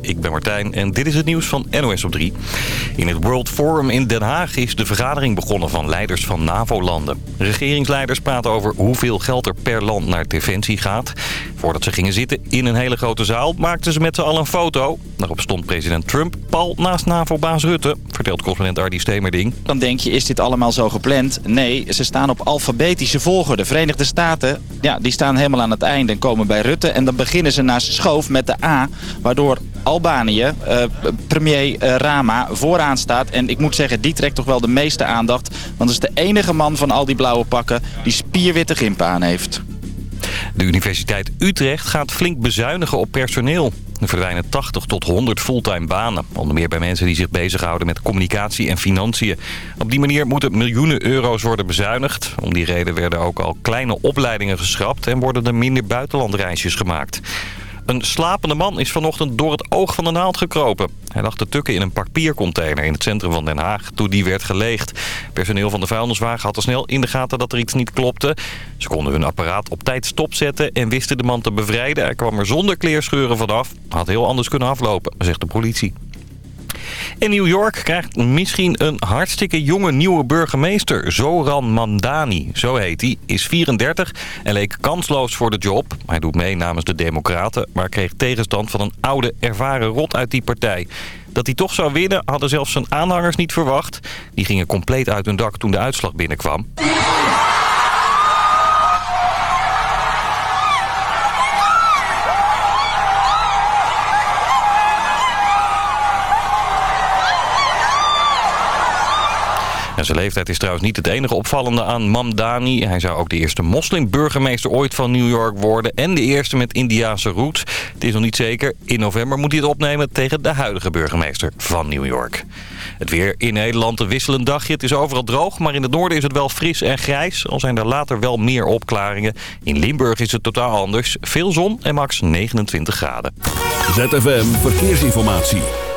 Ik ben Martijn en dit is het nieuws van NOS op 3. In het World Forum in Den Haag is de vergadering begonnen van leiders van NAVO-landen. Regeringsleiders praten over hoeveel geld er per land naar defensie gaat. Voordat ze gingen zitten in een hele grote zaal maakten ze met z'n allen een foto. Daarop stond president Trump pal naast NAVO-baas Rutte, vertelt correspondent Ardi Stemerding. Dan denk je, is dit allemaal zo gepland? Nee, ze staan op alfabetische volgorde. De Verenigde Staten, ja, die staan helemaal aan het einde en komen bij Rutte. En dan beginnen ze naast schoof met de A, waardoor Albanië, uh, premier uh, Rama, vooraan staat. En ik moet zeggen, die trekt toch wel de meeste aandacht. Want dat is de enige man van al die blauwe pakken die spierwitte gimpen aan heeft. De Universiteit Utrecht gaat flink bezuinigen op personeel. Er verdwijnen 80 tot 100 fulltime banen. Onder meer bij mensen die zich bezighouden met communicatie en financiën. Op die manier moeten miljoenen euro's worden bezuinigd. Om die reden werden ook al kleine opleidingen geschrapt... en worden er minder buitenlandreisjes gemaakt. Een slapende man is vanochtend door het oog van de naald gekropen. Hij lag te tukken in een papiercontainer in het centrum van Den Haag toen die werd geleegd. Personeel van de vuilniswagen had al snel in de gaten dat er iets niet klopte. Ze konden hun apparaat op tijd stopzetten en wisten de man te bevrijden. Hij kwam er zonder kleerscheuren vanaf. Had heel anders kunnen aflopen, zegt de politie. In New York krijgt misschien een hartstikke jonge nieuwe burgemeester. Zoran Mandani, zo heet hij, is 34 en leek kansloos voor de job. Hij doet mee namens de Democraten, maar kreeg tegenstand van een oude, ervaren rot uit die partij. Dat hij toch zou winnen hadden zelfs zijn aanhangers niet verwacht. Die gingen compleet uit hun dak toen de uitslag binnenkwam. Zijn leeftijd is trouwens niet het enige opvallende aan Mamdani. Hij zou ook de eerste moslimburgemeester ooit van New York worden. En de eerste met Indiaanse roots. Het is nog niet zeker. In november moet hij het opnemen tegen de huidige burgemeester van New York. Het weer in Nederland een wisselend dagje. Het is overal droog, maar in het noorden is het wel fris en grijs. Al zijn er later wel meer opklaringen. In Limburg is het totaal anders. Veel zon en max 29 graden. ZFM Verkeersinformatie.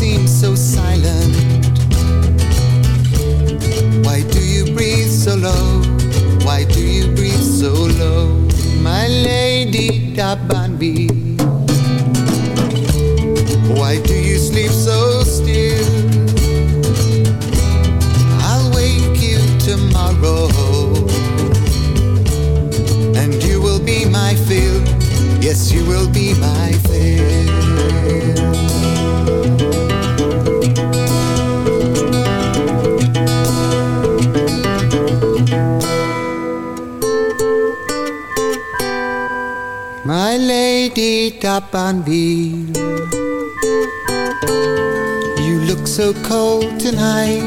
seems so silent. Why do you breathe so low? Why do you breathe so low? My lady Dabanbi. Why do you sleep so still? I'll wake you tomorrow. And you will be my fill Yes, you will be my fill. Da Banville. You look so cold tonight.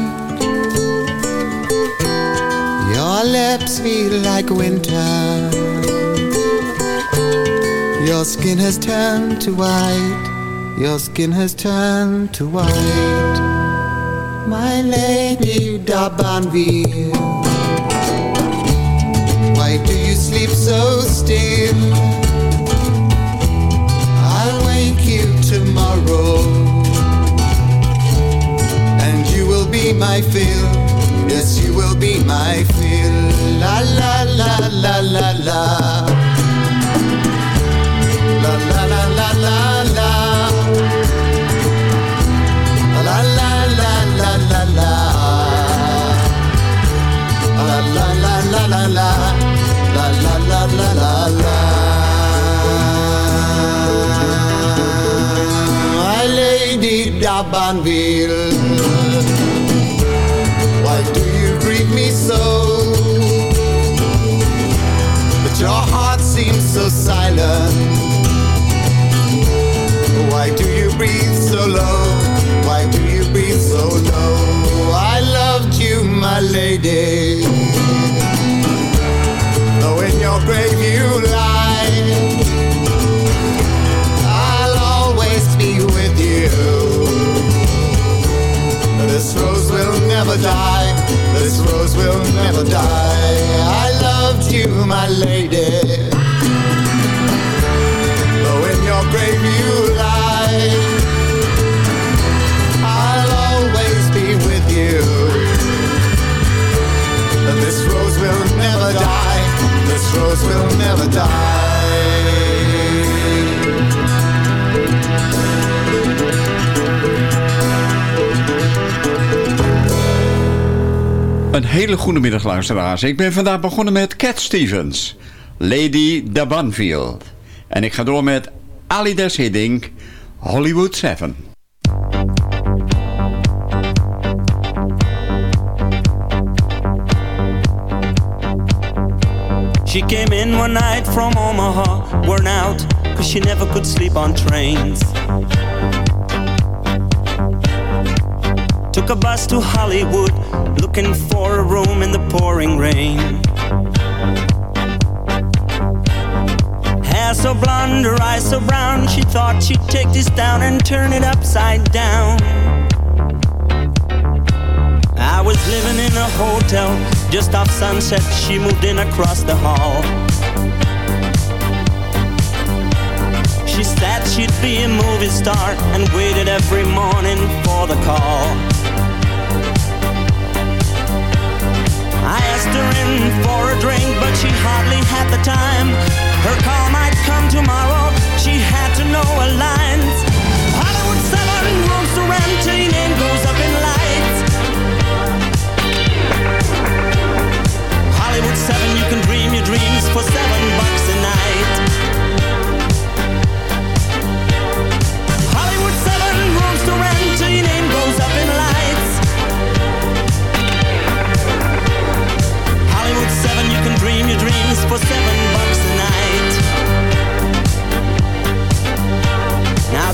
Your lips feel like winter. Your skin has turned to white. Your skin has turned to white. My lady d'Abanville. Een hele goede middag luisteraars. Ik ben vandaag begonnen met Cat Stevens, Lady Dabanfield. En ik ga door met Ali Des Hiddink, Hollywood 7. She came in one night from Omaha, worn out, cause she never could sleep on trains. Took a bus to Hollywood, looking for a room in the pouring rain. Hair so blonde, her eyes so brown, she thought she'd take this down and turn it upside down. I was living in a hotel just off sunset. She moved in across the hall. She said she'd be a movie star and waited every morning for the call. asked her in for a drink, but she hardly had the time. Her call might come tomorrow, she had to know her lines. Hollywood 7 roams to renting name goes up in lights. Hollywood 7, you can dream your dreams for 7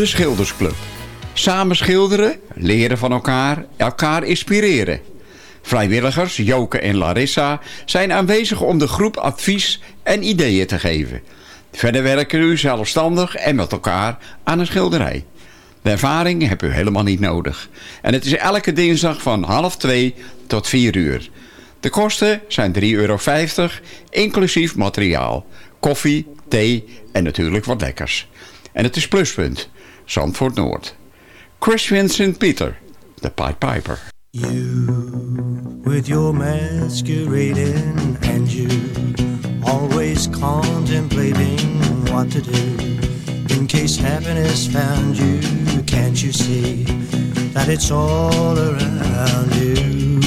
De Schildersclub. Samen schilderen, leren van elkaar, elkaar inspireren. Vrijwilligers Joke en Larissa zijn aanwezig om de groep advies en ideeën te geven. Verder werken u zelfstandig en met elkaar aan een schilderij. De ervaring hebt u helemaal niet nodig. En het is elke dinsdag van half twee tot vier uur. De kosten zijn 3,50 euro, inclusief materiaal. Koffie, thee en natuurlijk wat lekkers. En het is pluspunt. Zandvoort Noord. Chris Vincent Peter, de Pied Piper. You, with your masquerading, and you, always contemplating what to do. In case happiness found you, can't you see that it's all around you?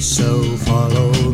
So follow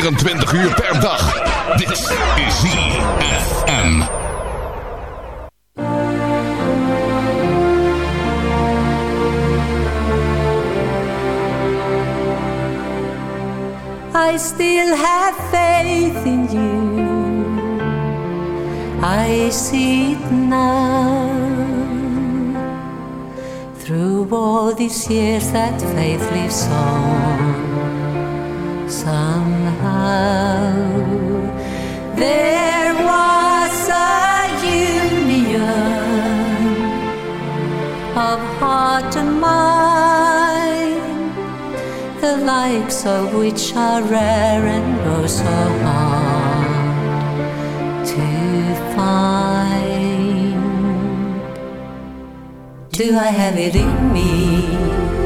24 uur per dag. Dit is ZFM. I still have faith in you. I see it now. Through all these years, that faith lives on. Somehow, there was a union of heart and mind, the likes of which are rare and oh so hard to find. Do I have it in me?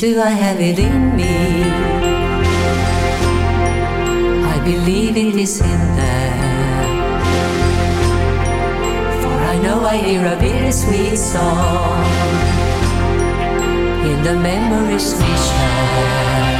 Do I have it in me? I believe it is in there. For I know I hear a bittersweet song in the memories we share.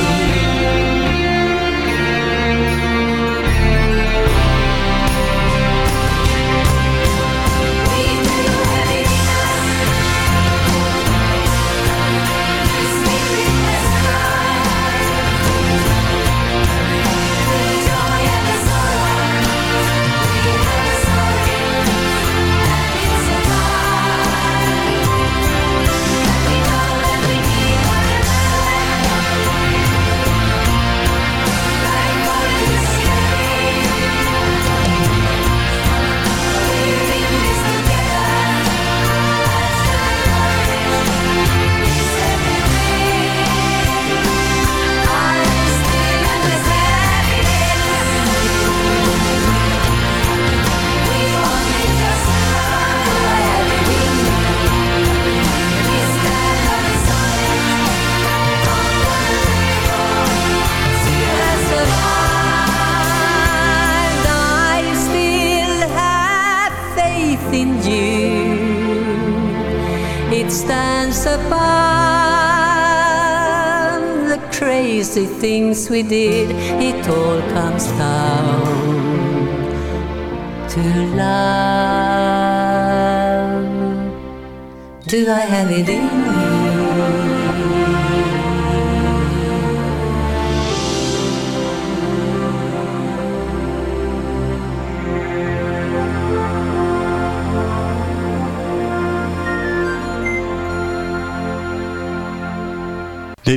Things we did. It all comes down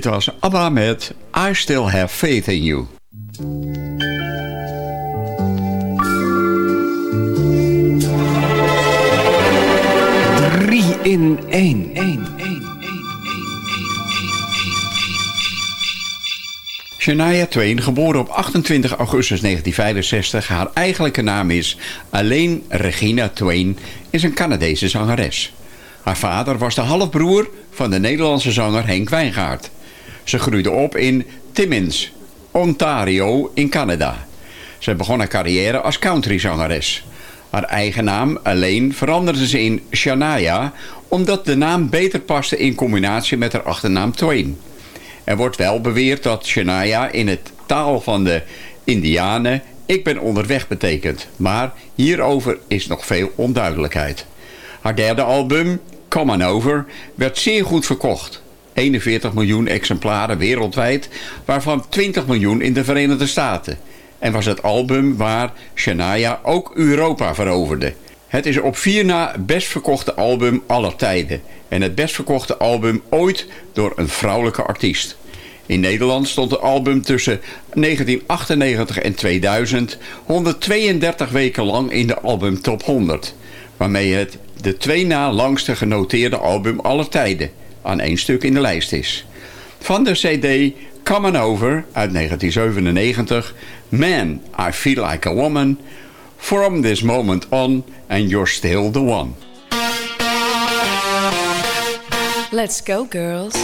Was ABBA met I Still Have Faith in You. Drie in één. Shania Twain, geboren op 28 augustus 1965, haar eigenlijke naam is Alleen Regina Twain, is een Canadese zangeres. Haar vader was de halfbroer van de Nederlandse zanger Henk Wijngaard. Ze groeide op in Timmins, Ontario in Canada. Ze begon haar carrière als countryzangeres. Haar eigen naam alleen veranderde ze in Shania... omdat de naam beter paste in combinatie met haar achternaam Twain. Er wordt wel beweerd dat Shania in het taal van de Indianen... ik ben onderweg betekent, maar hierover is nog veel onduidelijkheid. Haar derde album, Come On Over, werd zeer goed verkocht. 41 miljoen exemplaren wereldwijd, waarvan 20 miljoen in de Verenigde Staten. En was het album waar Shania ook Europa veroverde. Het is op vier na best verkochte album aller tijden. En het best verkochte album ooit door een vrouwelijke artiest. In Nederland stond het album tussen 1998 en 2000 132 weken lang in de album Top 100. Waarmee het de twee na langste genoteerde album aller tijden aan één stuk in de lijst is. Van de cd Come On Over uit 1997, Man, I Feel Like a Woman, From This Moment On and You're Still the One. Let's go, girls.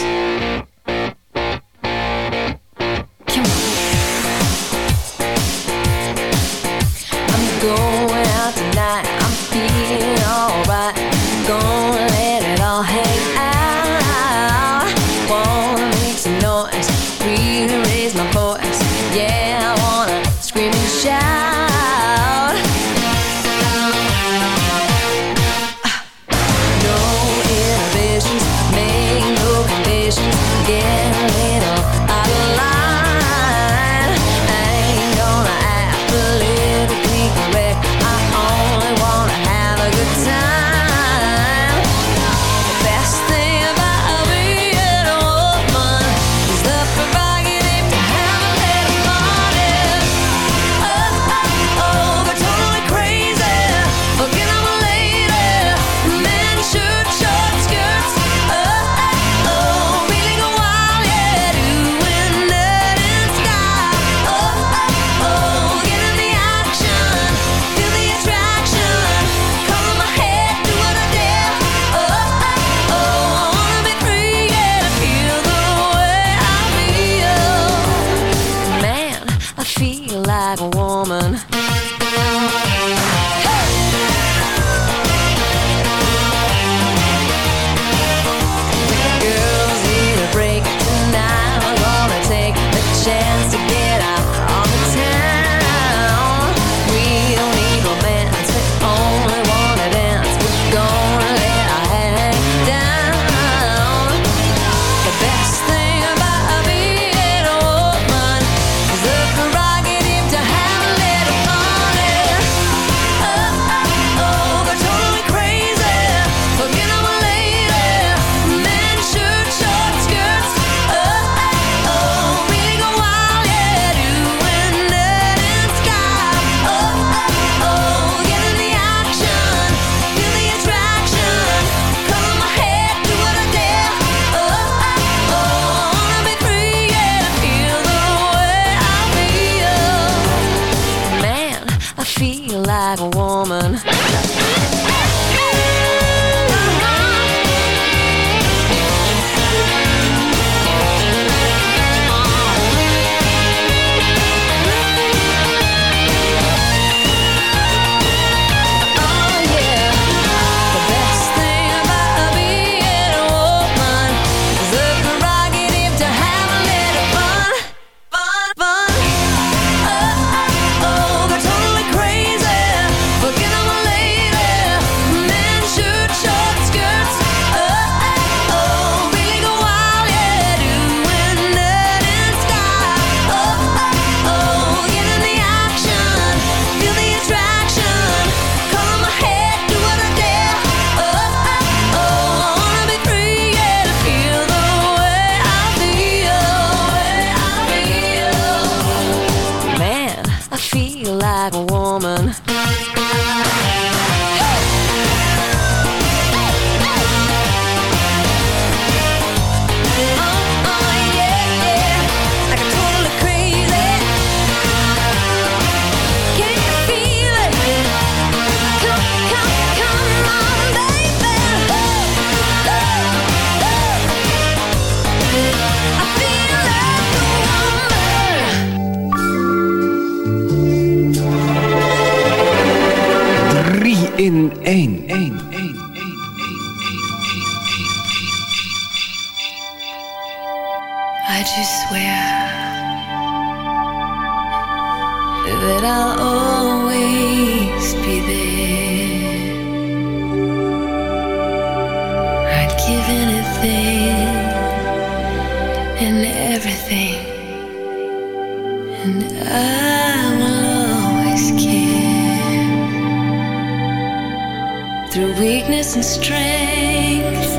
weakness and strength,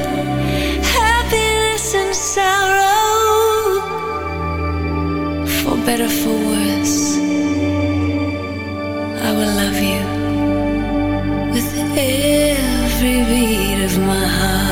happiness and sorrow, for better, for worse. I will love you with every beat of my heart.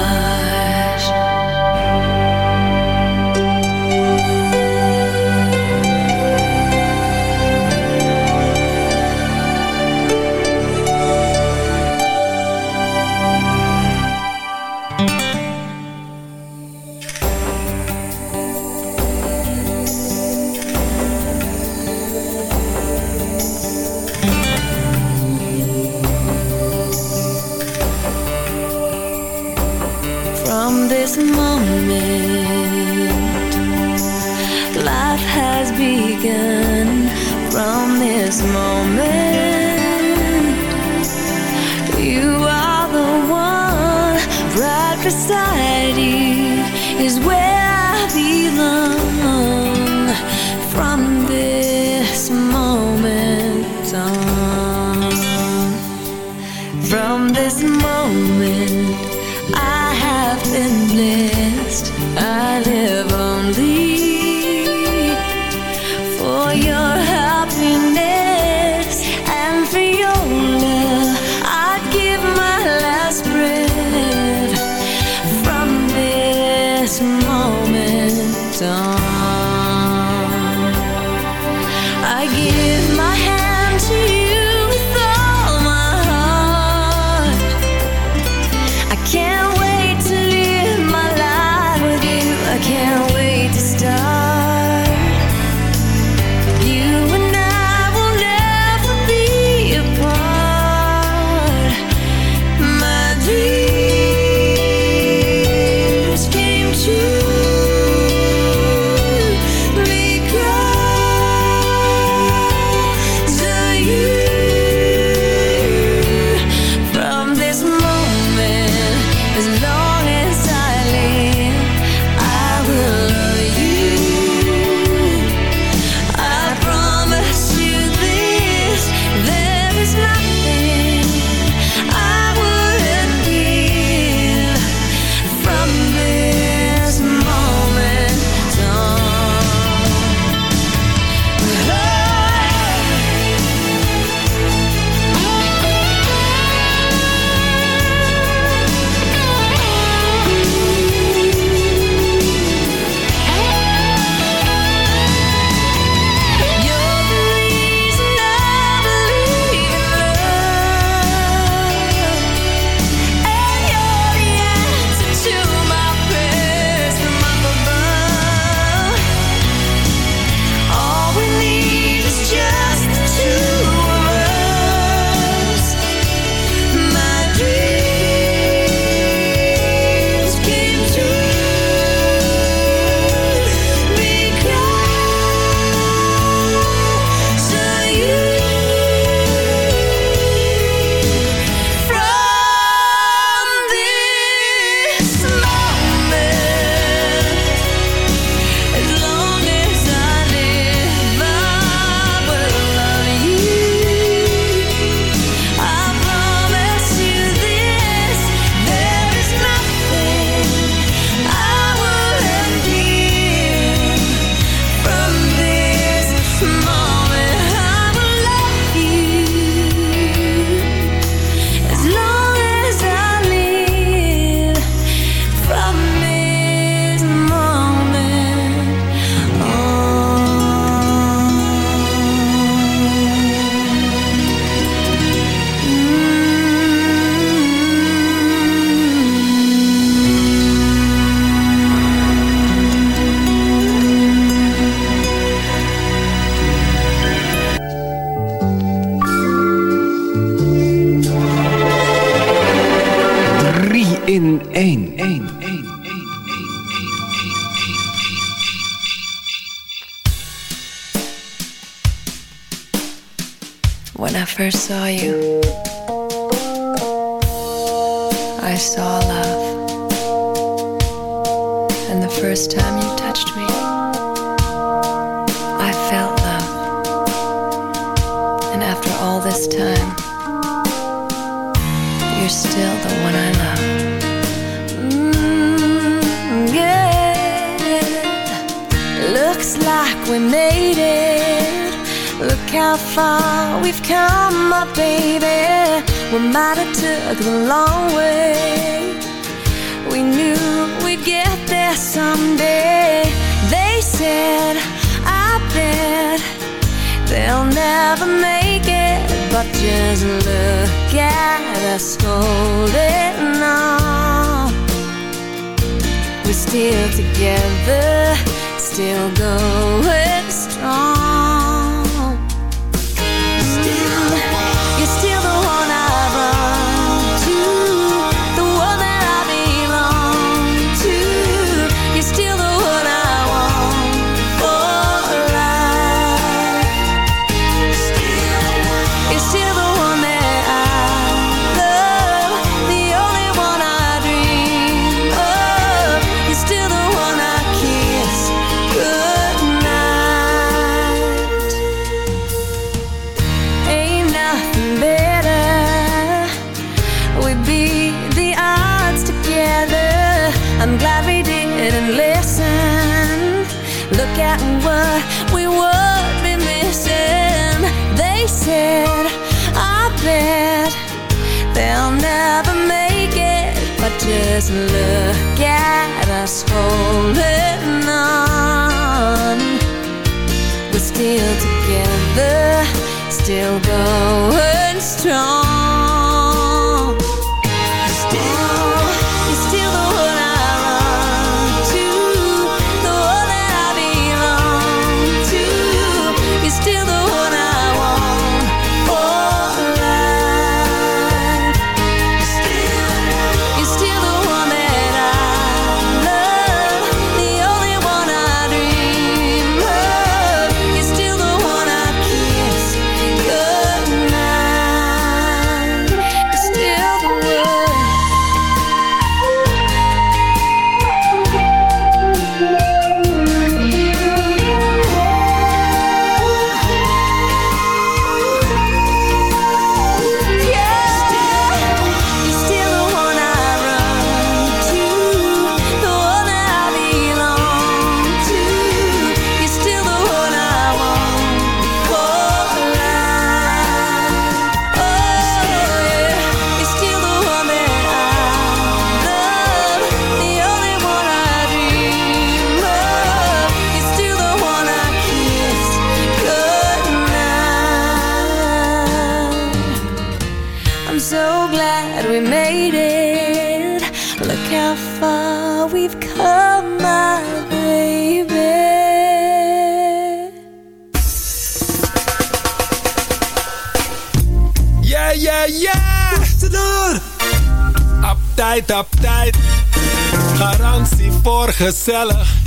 saw you. we're still together, still going strong. still The bestseller.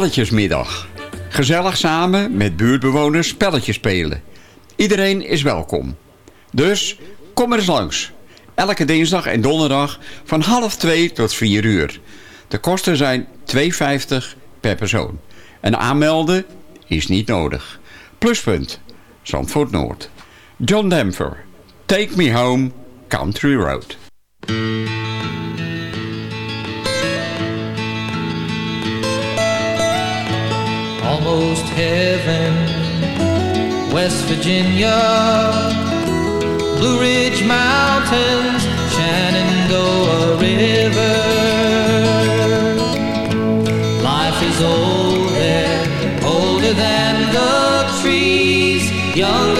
Spelletjesmiddag. Gezellig samen met buurtbewoners spelletjes spelen. Iedereen is welkom. Dus kom er eens langs. Elke dinsdag en donderdag van half 2 tot 4 uur. De kosten zijn 2,50 per persoon. En aanmelden is niet nodig. Pluspunt, Zandvoort Noord. John Denver, Take Me Home, Country Road. almost heaven. West Virginia, Blue Ridge Mountains, Shenandoah River. Life is old there, older than the trees, younger.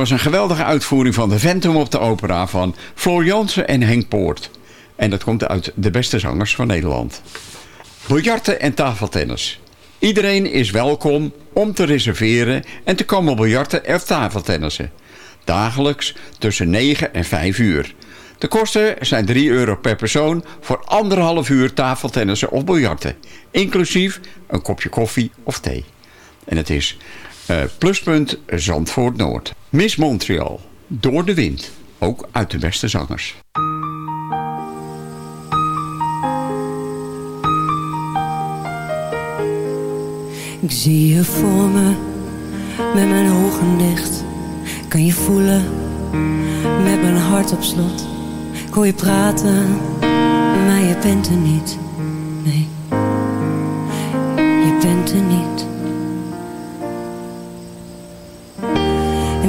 Was een geweldige uitvoering van de Ventum op de opera van Floor en Henk Poort. En dat komt uit de beste zangers van Nederland. Biljarten en tafeltennis. Iedereen is welkom om te reserveren en te komen biljarten of tafeltennissen. Dagelijks tussen 9 en 5 uur. De kosten zijn 3 euro per persoon voor anderhalf uur tafeltennissen of biljarten. Inclusief een kopje koffie of thee. En het is eh, pluspunt Zandvoort Noord. Miss Montreal, Door de Wind. Ook uit de beste zangers. Ik zie je voor me, met mijn ogen dicht. Kan je voelen, met mijn hart op slot. Ik hoor je praten, maar je bent er niet. Nee, je bent er niet.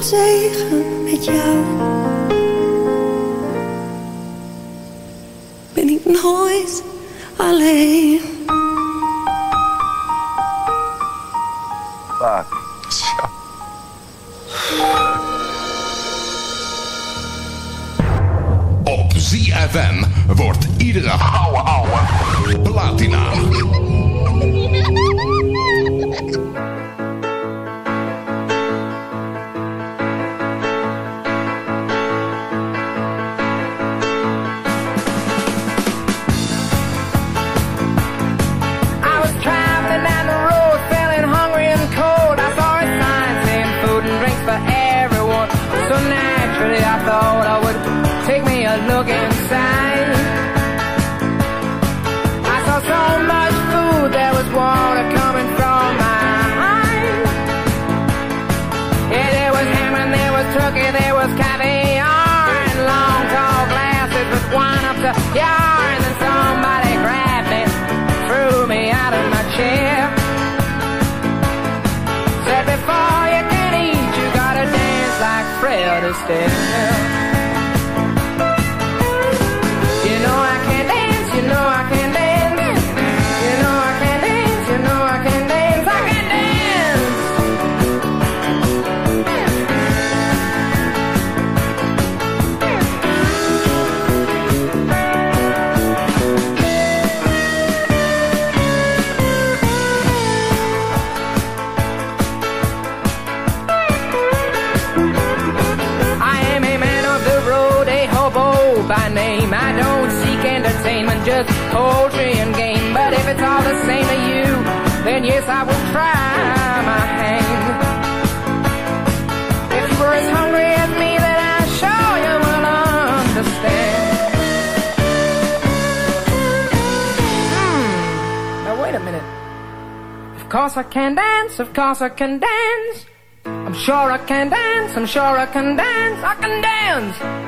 Tegen I will try my hand. If you were as hungry as me, then I sure you would understand. Mm. Now wait a minute. Of course I can dance, of course I can dance. I'm sure I can dance, I'm sure I can dance, I can dance.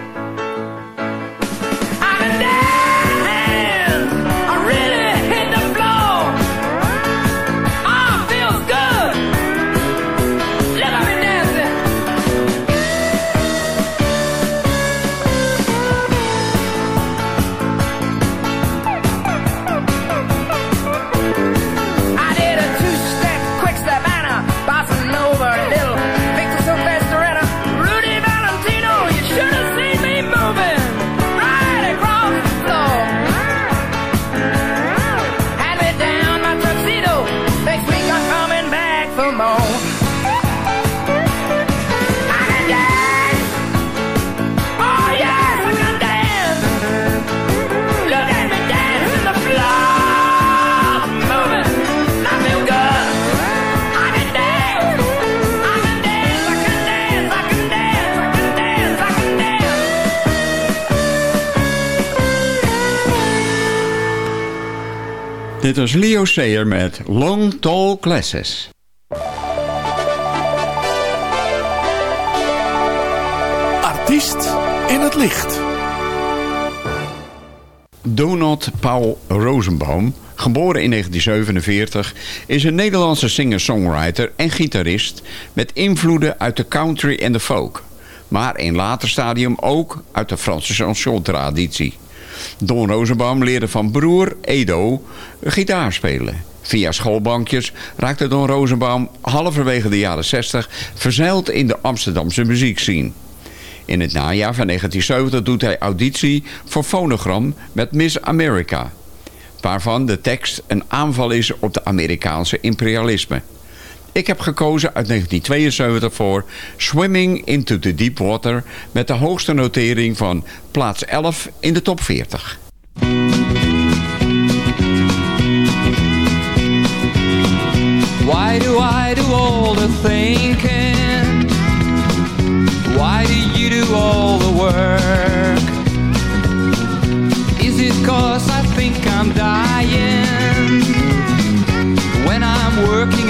Dit was Leo Sayer met Long Tall Glasses. Artiest in het licht. Donald Paul Rosenbaum, geboren in 1947, is een Nederlandse singer-songwriter en gitarist met invloeden uit de country en de folk. Maar in later stadium ook uit de Franse chanson-traditie. Don Rosenbaum leerde van broer Edo gitaar spelen. Via schoolbankjes raakte Don Rosenbaum halverwege de jaren 60 verzeild in de Amsterdamse muziekscene. In het najaar van 1970 doet hij auditie voor Phonogram met Miss America. Waarvan de tekst een aanval is op de Amerikaanse imperialisme. Ik heb gekozen uit 1972 voor Swimming into the Deep Water... met de hoogste notering van plaats 11 in de top 40. Why do I do all the thinking? Why do you do all the work? Is it cause I think I'm dying when I'm working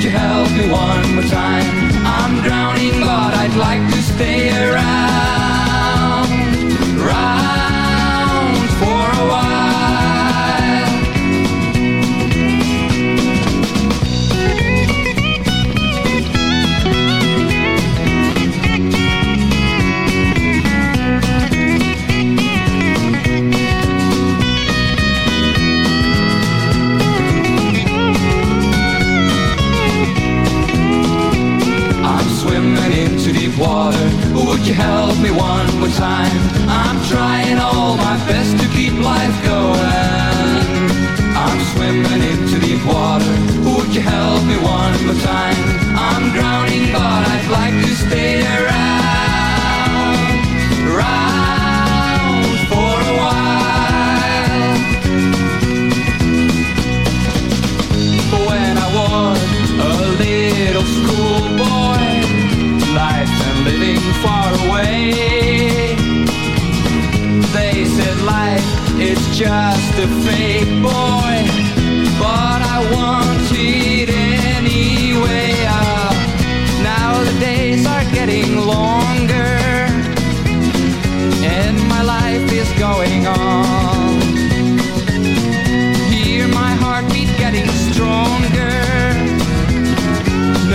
Would you help me one more time? I'm drowning, but I'd like to stay around,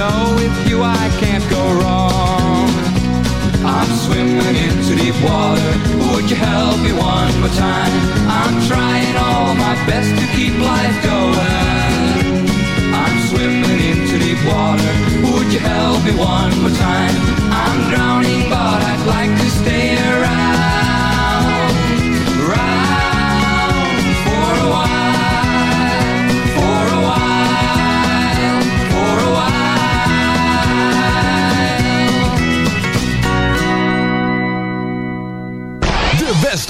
Know it you I can't go wrong. I'm swimming into deep water. Would you help me one more time? I'm trying all my best to keep life going. I'm swimming into deep water. Would you help me one more time? I'm drowning, but I'd like to stay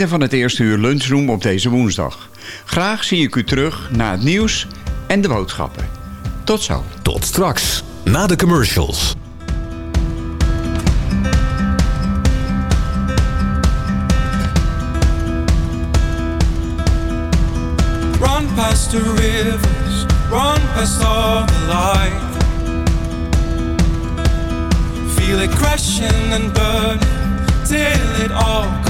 Einde van het eerste uur lunchroom op deze woensdag. Graag zie ik u terug na het nieuws en de boodschappen. Tot zo. Tot straks, na de commercials. Run past the rivers, run past all the light. Feel it crashing and burning till it all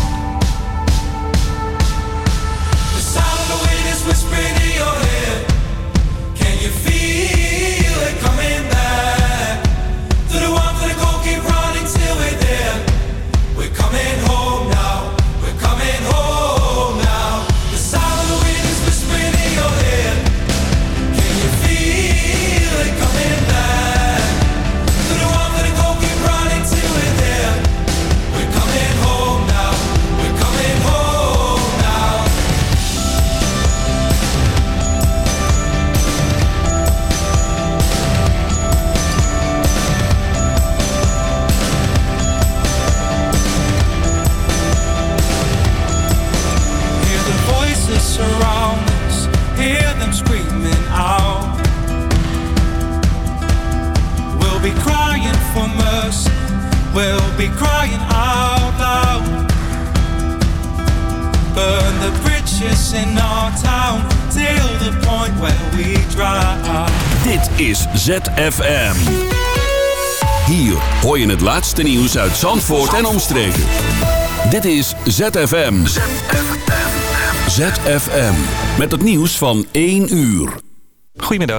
We'll be crying out loud. Burn the bridges in our town till the point where we drown. Dit is ZFM. Hier hoor je het laatste nieuws uit Zandvoort en omstreken. Dit is ZFM. ZFM. Met het nieuws van 1 uur. Goedemiddag.